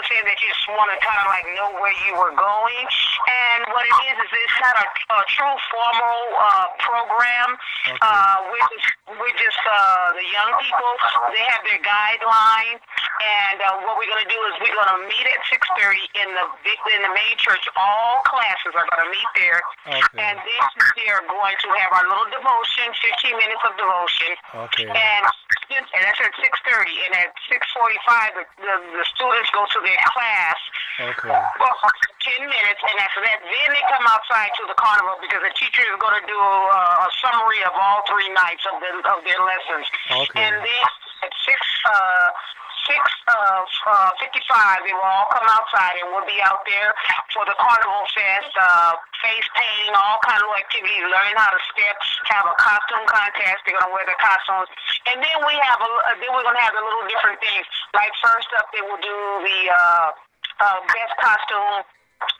were saying that you just want to kind of like know where you were going. And what it is, is it's not a, a true formal uh, program. Okay. Uh, we're just, we're just uh, the young people. They have their guideline. And uh, what we're going to do is we're going to meet at 6.30 in the, in the main church. All classes are going to meet there. Okay. And then we are going to have our little devotion, 15 minutes of devotion. Okay. And, and that's at 6.30. And at 6.45, the, the, the students go to their class Okay. for 10 minutes. And after that, then they come outside to the carnival because the teacher is going to do a, a summary of all three nights of, the, of their lessons. Okay. And then at 6... Uh, Six uh, uh, fifty-five. They will all come outside, and we'll be out there for the carnival fest, uh, face painting, all kind of activities, learning how to step, have a costume contest. They're gonna wear their costumes, and then we have a. Uh, then we're gonna have a little different things. Like first up, they will do the uh, uh, best costume.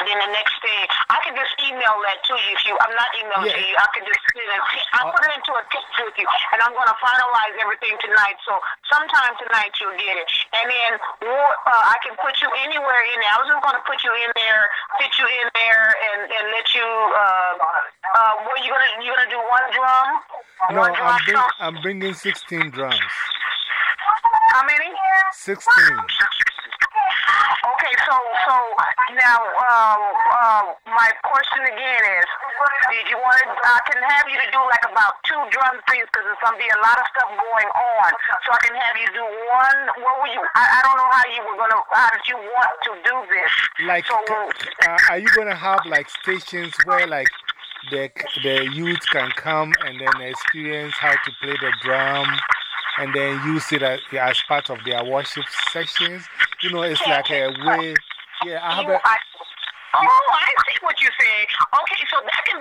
Then the next thing, I can just email that to you if you. I'm not emailing Yeah. to you. I can just. You know, I'll put it into a text with you, and I'm going to finalize everything tonight. So sometime tonight you'll get it, and then uh, I can put you anywhere in there. I was just going to put you in there, fit you in there, and and let you. Uh, uh, what you gonna you gonna do one drum? No, one drum I'm, bring. I'm bringing 16 drums. How many? 16. Okay, so so now um, um, my question again is, did you want to? I can have you to do like about two drum things because there's gonna be a lot of stuff going on. So I can have you do one. What were you? I, I don't know how you were gonna. How did you want to do this? Like, so, uh, are you going to have like stations where like the, the youth can come and then experience how to play the drum and then use it as, as part of their worship sessions? You know, it's like a way. Yeah, I have a. Oh, I see what you're saying. Okay,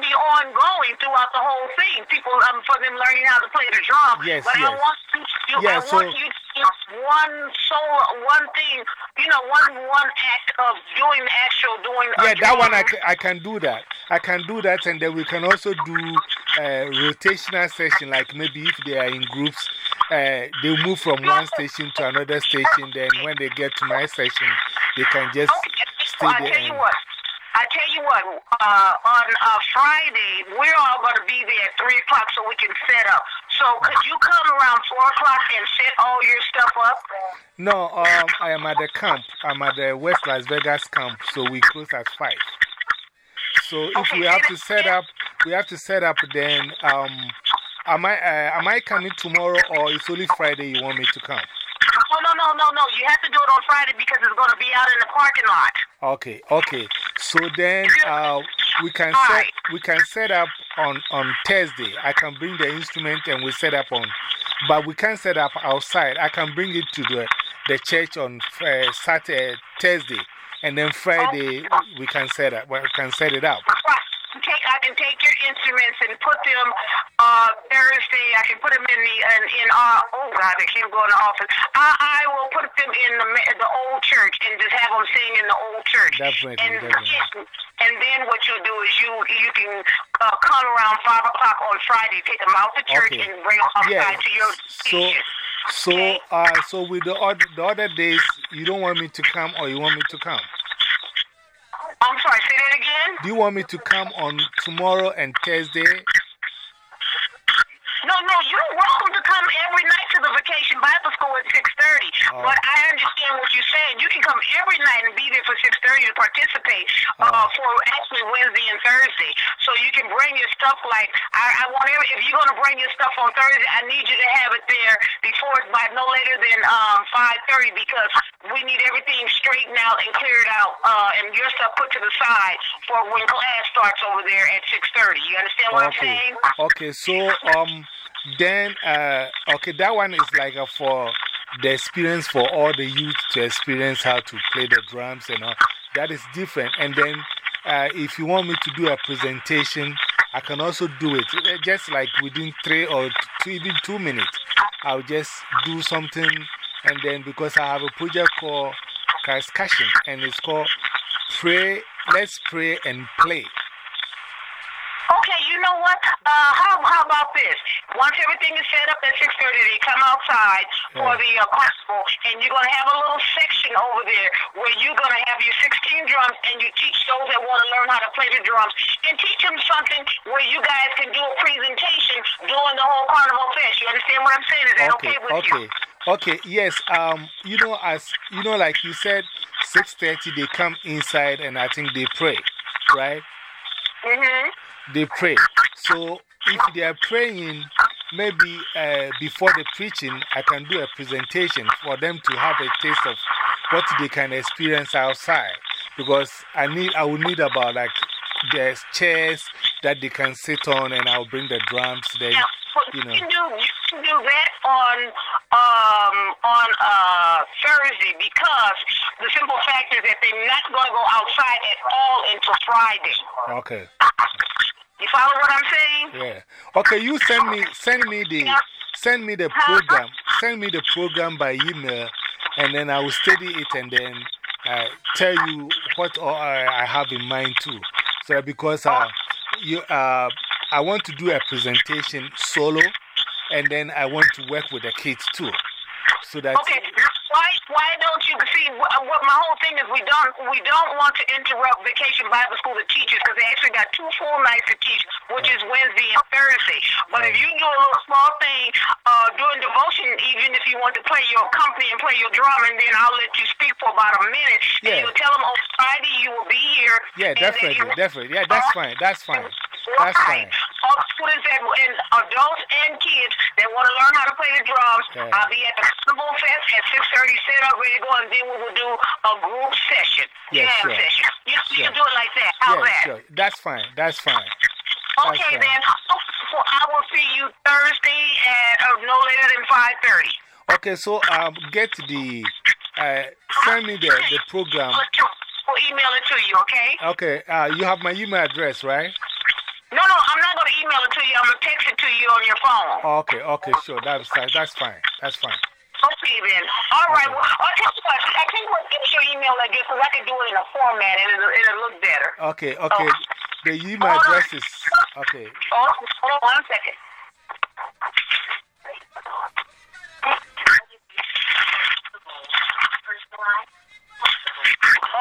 so be ongoing throughout the whole thing. People, um, for them learning how to play the drum. Yes, but I yes. want you, you Yeah, I so- want you one solo, one thing. You know, one one act of doing the actual doing. Yeah, that one I can, I can do that. I can do that, and then we can also do a rotational session. Like maybe if they are in groups, uh, they move from one station to another station. Then when they get to my session, they can just Okay, stay I there. I tell you what. Uh, on uh, Friday, we're all going to be there at three o'clock so we can set up. So could you come around four o'clock and set all your stuff up? No, um, I am at the camp. I'm at the West Las Vegas camp, so we close at 5. So if Okay, we have to set up, we have to set up then. Um, am, I, uh, am I coming tomorrow or it's only Friday you want me to come? Oh no no no no! You have to do it on Friday because it's going to be out in the parking lot. Okay, okay. So then uh, we, can set, we can set up on, on Thursday. I can bring the instrument and we set up on, but we can't set up outside. I can bring it to the, the church on uh, Saturday, Thursday, and then Friday we can set, up, we can set it up. Take, I can take your instruments and put them uh, Thursday. I can put them in the in, in uh, oh God, I can't go in the office. I, I will put them in the the old church and just have them sing in the old church. Definitely, and, definitely. And then what you'll do is you you can uh, come around five o'clock on Friday, take them out the church Okay. and bring them outside Yeah. to your So, station. so, uh, so with the other, the other days, you don't want me to come or you want me to come? I'm sorry, say that again. Do you want me to come on tomorrow and Thursday? No, no, you're welcome to come every night to the vacation Bible school at 6.30. Oh. But I understand what you're saying. You can 30 to participate uh, oh. for actually Wednesday and Thursday. So you can bring your stuff like, I, I want every, if you're going to bring your stuff on Thursday, I need you to have it there before, by no later than um, 5.30 because we need everything straightened out and cleared out uh, and your stuff put to the side for when class starts over there at 6.30. You understand what okay. I'm saying? Okay, so um, then, uh, okay, that one is like a for the experience for all the youth to experience how to play the drums and all. That is different. And then, uh, if you want me to do a presentation, I can also do it. Uh, Just like within three or two, even two minutes, I'll just do something. And then, because I have a project called Cascassion, and it's called Pray, Let's Pray and Play. You know what? Uh, how, how about this? Once everything is set up at 6.30, they come outside for the uh, carnival, and you're going to have a little section over there where you're going to have your 16 drums and you teach those that want to learn how to play the drums and teach them something where you guys can do a presentation during the whole carnival fest. You understand what I'm saying? Is that okay, okay with okay. you? Okay, yes. Um, you know, as you know, like you said, 6:30 they come inside and I think they pray, right? Mm -hmm. They pray. So if they are praying, maybe uh, before the preaching, I can do a presentation for them to have a taste of what they can experience outside. Because I, need, I will need about like there's chairs that they can sit on, and I'll bring the drums. Then, you know. You can do, you can do that on, um, on uh, Thursday because the simple fact is that they're not going to go outside at all until Friday. Okay. You follow what I'm saying? Yeah. Okay, you send me, send me the, send me the program, send me the program by email, and then I will study it and then uh, tell you what all I have in mind too. So, because uh, you, uh, I want to do a presentation solo, and then I want to work with the kids too. So that. Okay, why, why don't you see what my whole thing is? We don't, we don't want to interrupt Vacation Bible School to teachers because they actually got two full nights to teach, which is Wednesday and Thursday. But if you do a little small thing uh, during devotion, even if you want to play your company and play your drum, and then I'll let you speak for about a minute, yeah. and you'll tell them on Friday you will be here. Yeah, definitely, definitely. Yeah, that's fine. That's fine. That's fine. All students and, and adults and kids that want to learn how to play the drums, yeah. I'll be at the Carnival Fest at 6.30, set up, ready to go, and then we will do a group session, yeah, jam sure. session. You, sure. you can do it like that. How's yeah, that? Sure. That's fine. That's fine. Okay, That's then. So I will see you Thursday at uh, no later than 5.30. Okay, so um, get the, uh, send me the, the program. We'll email it to you, okay? Okay, uh, you have my email address, right? No, no, I'm not going to email it to you. I'm going to text it to you on your phone. Okay, okay, sure. That's, that's fine. That's fine. Okay, then. All right. Well, I'll tell you what. I think what, give me your email address because I can do it in a format and it'll, it'll look better. Okay, okay. Oh. The email address is. Okay. Hold on one second.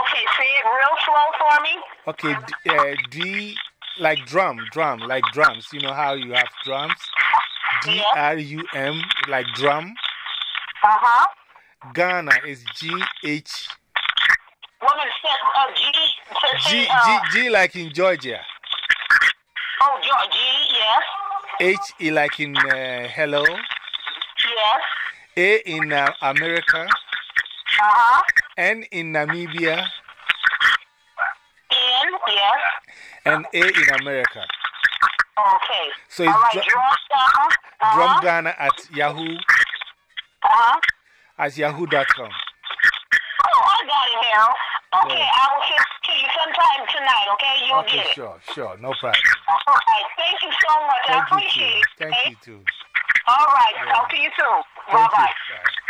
Okay, say it real slow for me. Okay, D, uh, D like drum, drum, like drums. You know how you have drums? D R U M, like drum. Uh huh. Ghana is G H. What is? Uh, G, G, G, G like in Georgia. Oh, Georgia, yes. H like in uh, hello. Yes. A in uh, America. Uh huh. N in Namibia. N, yes. And A in America. Okay. So it's right, drum, uh -huh. drum Ghana at Yahoo. Uh huh. At yahoo.com. Oh, I got it now. Okay, yeah. I will send it to you sometime tonight, okay? You'll okay, get it. Sure, sure, no problem. All right, thank you so much. Thank I appreciate it. Thank okay? you too. All right, yeah. talk to you soon. Bye bye.